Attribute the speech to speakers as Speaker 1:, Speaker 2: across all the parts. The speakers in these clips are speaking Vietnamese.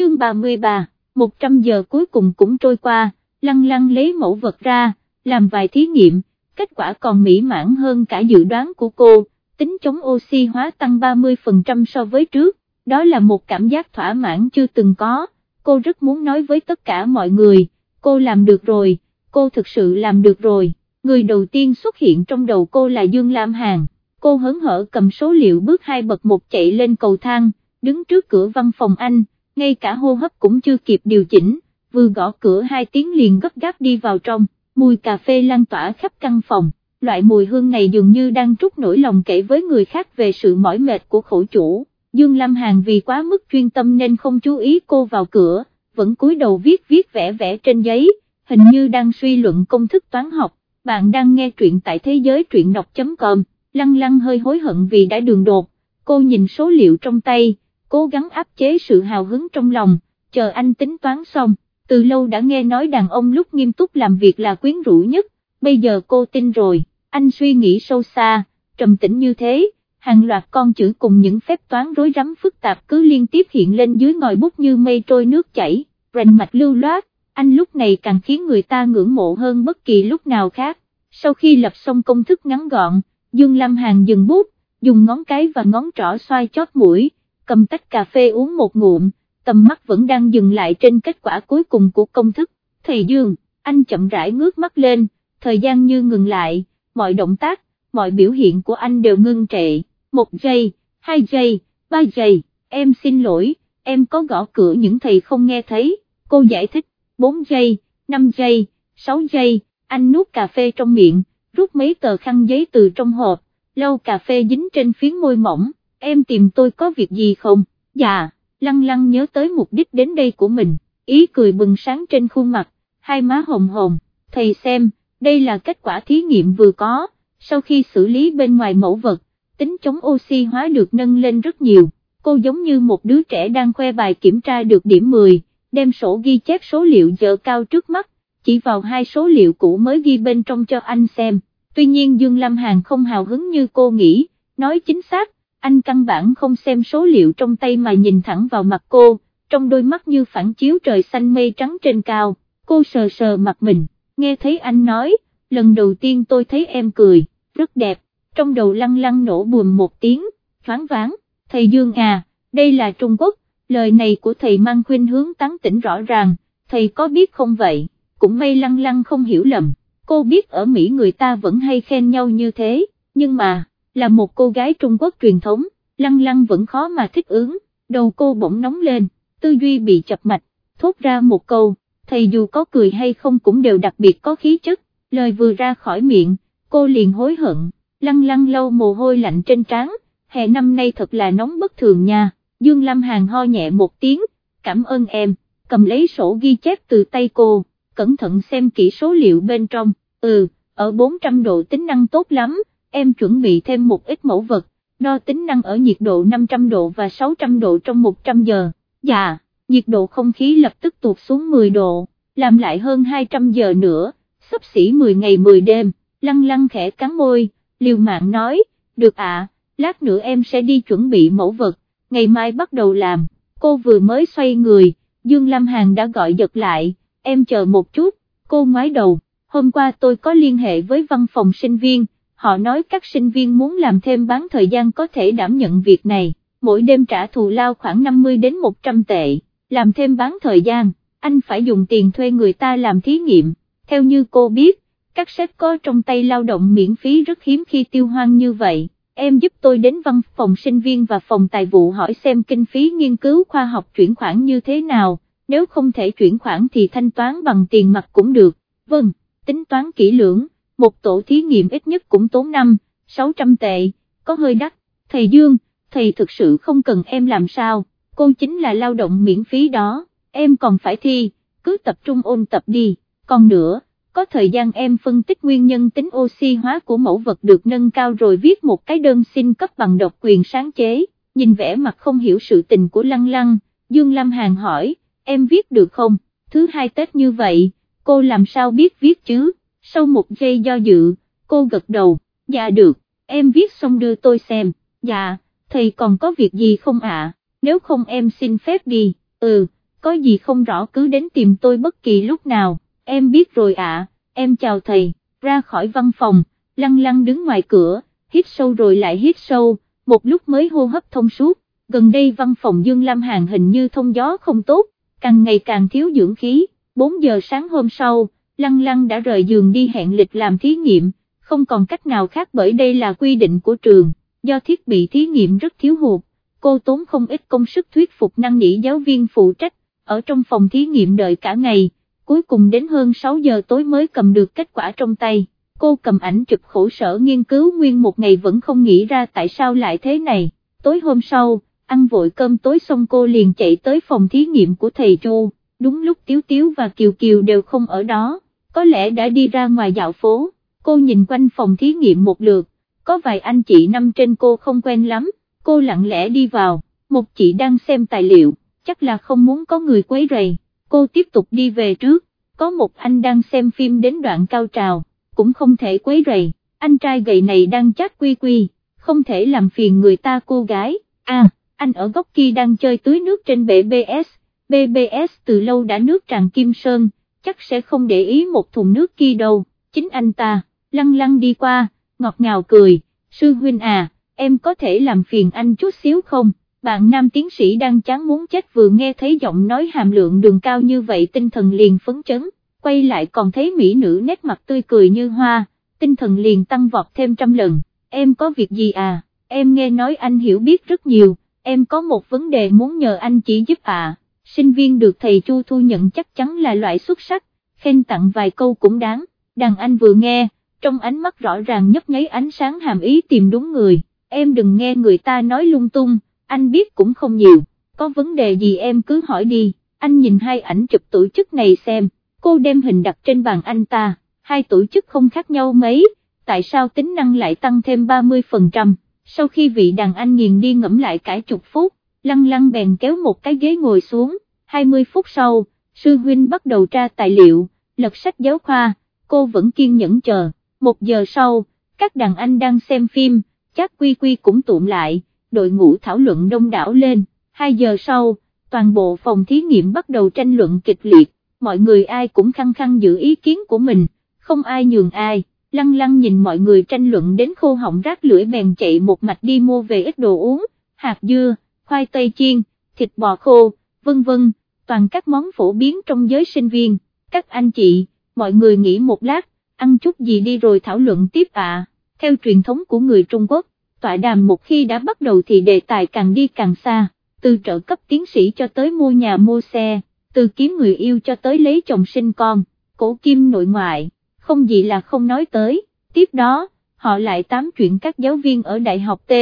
Speaker 1: chương 33, 100 giờ cuối cùng cũng trôi qua, lăng lăng lấy mẫu vật ra, làm vài thí nghiệm, kết quả còn mỹ mãn hơn cả dự đoán của cô, tính chống oxy hóa tăng 30% so với trước, đó là một cảm giác thỏa mãn chưa từng có, cô rất muốn nói với tất cả mọi người, cô làm được rồi, cô thực sự làm được rồi, người đầu tiên xuất hiện trong đầu cô là Dương Lam Hàn, cô hớn hở cầm số liệu bước hai bậc một chạy lên cầu thang, đứng trước cửa văn phòng anh, ngay cả hô hấp cũng chưa kịp điều chỉnh, vừa gõ cửa hai tiếng liền gấp gáp đi vào trong, mùi cà phê lan tỏa khắp căn phòng, loại mùi hương này dường như đang trút nỗi lòng kể với người khác về sự mỏi mệt của khổ chủ. Dương Lam Hàn vì quá mức chuyên tâm nên không chú ý cô vào cửa, vẫn cúi đầu viết viết vẽ vẽ trên giấy, hình như đang suy luận công thức toán học, bạn đang nghe truyện tại thế giới truyện đọc.com, lăng lăng hơi hối hận vì đã đường đột, cô nhìn số liệu trong tay, cố gắng áp chế sự hào hứng trong lòng, chờ anh tính toán xong, từ lâu đã nghe nói đàn ông lúc nghiêm túc làm việc là quyến rũ nhất, bây giờ cô tin rồi, anh suy nghĩ sâu xa, trầm tĩnh như thế hàng loạt con chữ cùng những phép toán rối rắm phức tạp cứ liên tiếp hiện lên dưới ngòi bút như mây trôi nước chảy, rành mạch lưu loát, anh lúc này càng khiến người ta ngưỡng mộ hơn bất kỳ lúc nào khác. Sau khi lập xong công thức ngắn gọn, Dương Lam Hàn dừng bút, dùng ngón cái và ngón trỏ xoay chót mũi, cầm tách cà phê uống một ngụm, tầm mắt vẫn đang dừng lại trên kết quả cuối cùng của công thức. Thầy Dương, anh chậm rãi ngước mắt lên, thời gian như ngừng lại, mọi động tác, mọi biểu hiện của anh đều ngưng trệ. Một giây, hai giây, ba giây, em xin lỗi, em có gõ cửa những thầy không nghe thấy, cô giải thích, bốn giây, năm giây, sáu giây, anh nuốt cà phê trong miệng, rút mấy tờ khăn giấy từ trong hộp, lau cà phê dính trên phiến môi mỏng, em tìm tôi có việc gì không, dạ, lăng lăng nhớ tới mục đích đến đây của mình, ý cười bừng sáng trên khuôn mặt, hai má hồng hồng, thầy xem, đây là kết quả thí nghiệm vừa có, sau khi xử lý bên ngoài mẫu vật, tính chống oxy hóa được nâng lên rất nhiều, cô giống như một đứa trẻ đang khoe bài kiểm tra được điểm 10, đem sổ ghi chép số liệu dở cao trước mắt, chỉ vào hai số liệu cũ mới ghi bên trong cho anh xem, tuy nhiên Dương Lâm Hàn không hào hứng như cô nghĩ, nói chính xác, anh căn bản không xem số liệu trong tay mà nhìn thẳng vào mặt cô, trong đôi mắt như phản chiếu trời xanh mây trắng trên cao, cô sờ sờ mặt mình, nghe thấy anh nói, lần đầu tiên tôi thấy em cười, rất đẹp trong đầu lăng lăng nổ buồm một tiếng, thoáng váng, thầy Dương à, đây là Trung Quốc, lời này của thầy mang khuyên hướng tán tỉnh rõ ràng, thầy có biết không vậy, cũng may lăng lăng không hiểu lầm, cô biết ở Mỹ người ta vẫn hay khen nhau như thế, nhưng mà, là một cô gái Trung Quốc truyền thống, lăng lăng vẫn khó mà thích ứng, đầu cô bỗng nóng lên, tư duy bị chập mạch, thốt ra một câu, thầy dù có cười hay không cũng đều đặc biệt có khí chất, lời vừa ra khỏi miệng, cô liền hối hận lăng lăng lâu mồ hôi lạnh trên trán, hè năm nay thật là nóng bất thường nha, Dương Lâm Hàn ho nhẹ một tiếng, cảm ơn em, cầm lấy sổ ghi chép từ tay cô, cẩn thận xem kỹ số liệu bên trong, ừ, ở 400 độ tính năng tốt lắm, em chuẩn bị thêm một ít mẫu vật, đo tính năng ở nhiệt độ 500 độ và 600 độ trong 100 giờ, dạ, nhiệt độ không khí lập tức tụt xuống 10 độ, làm lại hơn 200 giờ nữa, sắp xỉ 10 ngày 10 đêm, lăng lăng khẽ cắn môi liều mạng nói, được ạ, lát nữa em sẽ đi chuẩn bị mẫu vật, ngày mai bắt đầu làm, cô vừa mới xoay người, Dương Lam Hàn đã gọi giật lại, em chờ một chút, cô ngoái đầu, hôm qua tôi có liên hệ với văn phòng sinh viên, họ nói các sinh viên muốn làm thêm bán thời gian có thể đảm nhận việc này, mỗi đêm trả thù lao khoảng 50 đến 100 tệ, làm thêm bán thời gian, anh phải dùng tiền thuê người ta làm thí nghiệm, theo như cô biết, các sếp có trong tay lao động miễn phí rất hiếm khi tiêu hoang như vậy, em giúp tôi đến văn phòng sinh viên và phòng tài vụ hỏi xem kinh phí nghiên cứu khoa học chuyển khoản như thế nào, nếu không thể chuyển khoản thì thanh toán bằng tiền mặt cũng được, vâng, tính toán kỹ lưỡng, một tổ thí nghiệm ít nhất cũng tốn 5, 600 tệ, có hơi đắt, thầy Dương, thầy thực sự không cần em làm sao, cô chính là lao động miễn phí đó, em còn phải thi, cứ tập trung ôn tập đi, còn nữa có thời gian em phân tích nguyên nhân tính oxy hóa của mẫu vật được nâng cao rồi viết một cái đơn xin cấp bằng độc quyền sáng chế, nhìn vẻ mặt không hiểu sự tình của Lăng Lăng, Dương Lam Hàn hỏi, em viết được không, thứ hai Tết như vậy, cô làm sao biết viết chứ, sau một giây do dự, cô gật đầu, dạ được, em viết xong đưa tôi xem, dạ, thầy còn có việc gì không ạ, nếu không em xin phép đi, ừ, có gì không rõ cứ đến tìm tôi bất kỳ lúc nào, em biết rồi ạ, em chào thầy, ra khỏi văn phòng, lăng lăng đứng ngoài cửa, hít sâu rồi lại hít sâu, một lúc mới hô hấp thông suốt, gần đây văn phòng Dương Lam Hàn hình như thông gió không tốt, càng ngày càng thiếu dưỡng khí, 4 giờ sáng hôm sau, lăng lăng đã rời giường đi hẹn lịch làm thí nghiệm, không còn cách nào khác bởi đây là quy định của trường, do thiết bị thí nghiệm rất thiếu hụt, cô tốn không ít công sức thuyết phục năng nỉ giáo viên phụ trách, ở trong phòng thí nghiệm đợi cả ngày, cuối cùng đến hơn 6 giờ tối mới cầm được kết quả trong tay, cô cầm ảnh chụp khổ sở nghiên cứu nguyên một ngày vẫn không nghĩ ra tại sao lại thế này, tối hôm sau, ăn vội cơm tối xong cô liền chạy tới phòng thí nghiệm của thầy Chu, đúng lúc Tiếu Tiếu và Kiều Kiều đều không ở đó, có lẽ đã đi ra ngoài dạo phố, cô nhìn quanh phòng thí nghiệm một lượt, có vài anh chị năm trên cô không quen lắm, cô lặng lẽ đi vào, một chị đang xem tài liệu, chắc là không muốn có người quấy rầy, cô tiếp tục đi về trước, có một anh đang xem phim đến đoạn cao trào, cũng không thể quấy rầy, anh trai gầy này đang chát quy quy, không thể làm phiền người ta cô gái, à, anh ở góc kia đang chơi tưới nước trên bể BS, BBS từ lâu đã nước tràn kim sơn, chắc sẽ không để ý một thùng nước kia đâu, chính anh ta, lăng lăng đi qua, ngọt ngào cười, sư huynh à, em có thể làm phiền anh chút xíu không? Bạn nam tiến sĩ đang chán muốn chết vừa nghe thấy giọng nói hàm lượng đường cao như vậy tinh thần liền phấn chấn, quay lại còn thấy mỹ nữ nét mặt tươi cười như hoa, tinh thần liền tăng vọt thêm trăm lần, em có việc gì à, em nghe nói anh hiểu biết rất nhiều, em có một vấn đề muốn nhờ anh chỉ giúp à, sinh viên được thầy Chu thu nhận chắc chắn là loại xuất sắc, khen tặng vài câu cũng đáng, đàn anh vừa nghe, trong ánh mắt rõ ràng nhấp nháy ánh sáng hàm ý tìm đúng người, em đừng nghe người ta nói lung tung, anh biết cũng không nhiều, có vấn đề gì em cứ hỏi đi, anh nhìn hai ảnh chụp tổ chức này xem, cô đem hình đặt trên bàn anh ta, hai tổ chức không khác nhau mấy, tại sao tính năng lại tăng thêm 30%, sau khi vị đàn anh nghiền đi ngẫm lại cả chục phút, lăng lăng bèn kéo một cái ghế ngồi xuống, 20 phút sau, sư huynh bắt đầu tra tài liệu, lật sách giáo khoa, cô vẫn kiên nhẫn chờ, một giờ sau, các đàn anh đang xem phim, chắc quy quy cũng tụm lại, đội ngũ thảo luận đông đảo lên, 2 giờ sau, toàn bộ phòng thí nghiệm bắt đầu tranh luận kịch liệt, mọi người ai cũng khăng khăng giữ ý kiến của mình, không ai nhường ai, lăng lăng nhìn mọi người tranh luận đến khô họng rác lưỡi bèn chạy một mạch đi mua về ít đồ uống, hạt dưa, khoai tây chiên, thịt bò khô, vân vân, toàn các món phổ biến trong giới sinh viên, các anh chị, mọi người nghỉ một lát, ăn chút gì đi rồi thảo luận tiếp ạ, theo truyền thống của người Trung Quốc, tọa đàm một khi đã bắt đầu thì đề tài càng đi càng xa, từ trợ cấp tiến sĩ cho tới mua nhà mua xe, từ kiếm người yêu cho tới lấy chồng sinh con, cổ kim nội ngoại, không gì là không nói tới, tiếp đó, họ lại tám chuyện các giáo viên ở Đại học T,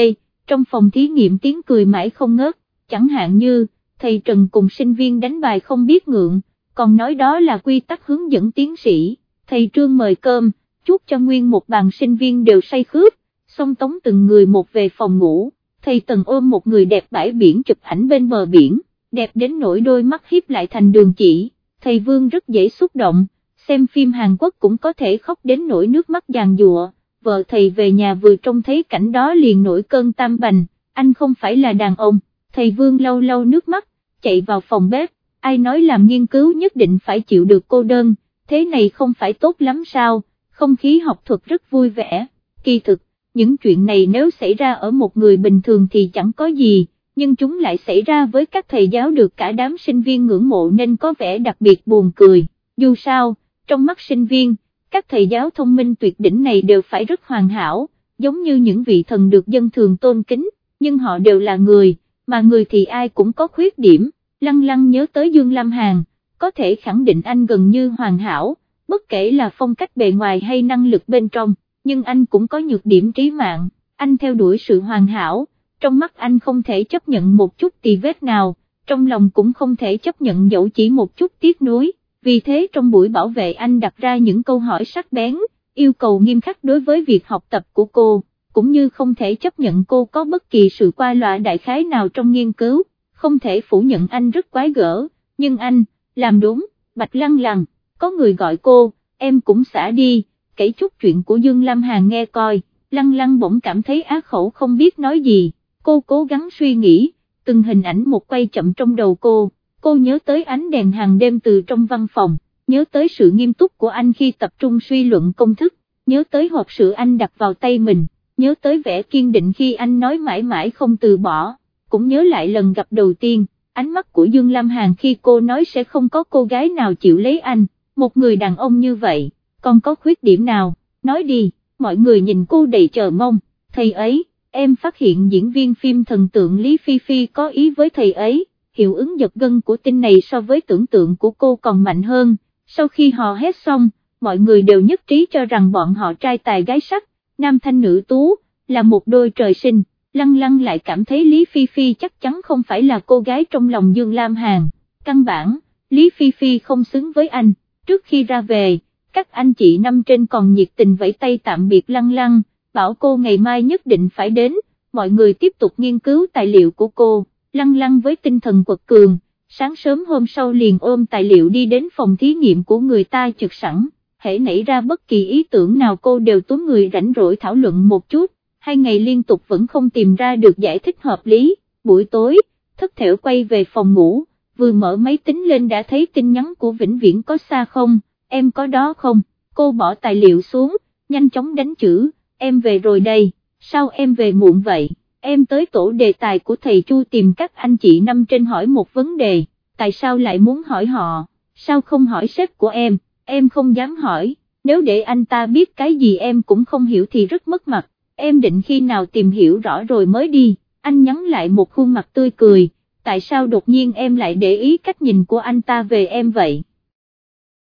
Speaker 1: trong phòng thí nghiệm tiếng cười mãi không ngớt, chẳng hạn như, thầy Trần cùng sinh viên đánh bài không biết ngượng, còn nói đó là quy tắc hướng dẫn tiến sĩ, thầy Trương mời cơm, chúc cho nguyên một bàn sinh viên đều say khướp, xong tống từng người một về phòng ngủ, thầy Tần ôm một người đẹp bãi biển chụp ảnh bên bờ biển, đẹp đến nỗi đôi mắt hiếp lại thành đường chỉ, thầy Vương rất dễ xúc động, xem phim Hàn Quốc cũng có thể khóc đến nỗi nước mắt giàn giụa vợ thầy về nhà vừa trông thấy cảnh đó liền nổi cơn tam bành, anh không phải là đàn ông, thầy Vương lâu lâu nước mắt, chạy vào phòng bếp, ai nói làm nghiên cứu nhất định phải chịu được cô đơn, thế này không phải tốt lắm sao, không khí học thuật rất vui vẻ, kỳ thực, những chuyện này nếu xảy ra ở một người bình thường thì chẳng có gì, nhưng chúng lại xảy ra với các thầy giáo được cả đám sinh viên ngưỡng mộ nên có vẻ đặc biệt buồn cười, dù sao, trong mắt sinh viên, các thầy giáo thông minh tuyệt đỉnh này đều phải rất hoàn hảo, giống như những vị thần được dân thường tôn kính, nhưng họ đều là người, mà người thì ai cũng có khuyết điểm, lăng lăng nhớ tới Dương Lam Hàn, có thể khẳng định anh gần như hoàn hảo, bất kể là phong cách bề ngoài hay năng lực bên trong, nhưng anh cũng có nhược điểm trí mạng, anh theo đuổi sự hoàn hảo, trong mắt anh không thể chấp nhận một chút tì vết nào, trong lòng cũng không thể chấp nhận dẫu chỉ một chút tiếc nuối, vì thế trong buổi bảo vệ anh đặt ra những câu hỏi sắc bén, yêu cầu nghiêm khắc đối với việc học tập của cô, cũng như không thể chấp nhận cô có bất kỳ sự qua loa đại khái nào trong nghiên cứu, không thể phủ nhận anh rất quái gở, nhưng anh, làm đúng, bạch lăng lăng, có người gọi cô, em cũng xả đi, kể chút chuyện của Dương Lam Hàn nghe coi, lăng lăng bỗng cảm thấy á khẩu không biết nói gì, cô cố gắng suy nghĩ, từng hình ảnh một quay chậm trong đầu cô, cô nhớ tới ánh đèn hàng đêm từ trong văn phòng, nhớ tới sự nghiêm túc của anh khi tập trung suy luận công thức, nhớ tới hộp sữa anh đặt vào tay mình, nhớ tới vẻ kiên định khi anh nói mãi mãi không từ bỏ, cũng nhớ lại lần gặp đầu tiên, ánh mắt của Dương Lam Hàn khi cô nói sẽ không có cô gái nào chịu lấy anh, một người đàn ông như vậy, còn có khuyết điểm nào, nói đi, mọi người nhìn cô đầy chờ mong, thầy ấy, em phát hiện diễn viên phim thần tượng Lý Phi Phi có ý với thầy ấy, hiệu ứng giật gân của tin này so với tưởng tượng của cô còn mạnh hơn, sau khi họ hết xong, mọi người đều nhất trí cho rằng bọn họ trai tài gái sắc, nam thanh nữ tú, là một đôi trời sinh, lăng lăng lại cảm thấy Lý Phi Phi chắc chắn không phải là cô gái trong lòng Dương Lam Hàn, căn bản, Lý Phi Phi không xứng với anh, trước khi ra về, các anh chị năm trên còn nhiệt tình vẫy tay tạm biệt lăng lăng, bảo cô ngày mai nhất định phải đến, mọi người tiếp tục nghiên cứu tài liệu của cô, lăng lăng với tinh thần quật cường, sáng sớm hôm sau liền ôm tài liệu đi đến phòng thí nghiệm của người ta trực sẵn, hãy nảy ra bất kỳ ý tưởng nào cô đều túm người rảnh rỗi thảo luận một chút, hai ngày liên tục vẫn không tìm ra được giải thích hợp lý, buổi tối, thất thểu quay về phòng ngủ, vừa mở máy tính lên đã thấy tin nhắn của Vĩnh Viễn có xa không, em có đó không, cô bỏ tài liệu xuống, nhanh chóng đánh chữ, em về rồi đây, sao em về muộn vậy, em tới tổ đề tài của thầy Chu tìm các anh chị năm trên hỏi một vấn đề, tại sao lại muốn hỏi họ, sao không hỏi sếp của em, em không dám hỏi, nếu để anh ta biết cái gì em cũng không hiểu thì rất mất mặt, em định khi nào tìm hiểu rõ rồi mới đi, anh nhắn lại một khuôn mặt tươi cười, tại sao đột nhiên em lại để ý cách nhìn của anh ta về em vậy.